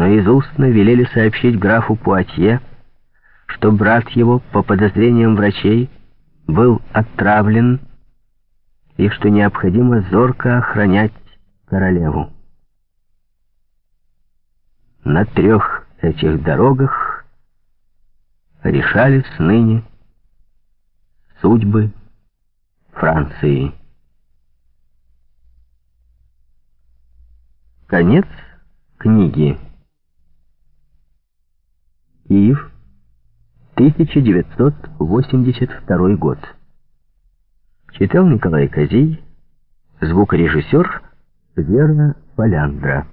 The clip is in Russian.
но из устно велели сообщить графу Пуатье, что брат его, по подозрениям врачей, был отравлен и что необходимо зорко охранять королеву. На трех этих дорогах решались ныне судьбы Франции. Конец книги. Киев, 1982 год. Читал Николай Козей, звукорежиссер Вера Поляндра.